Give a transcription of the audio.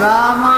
Rama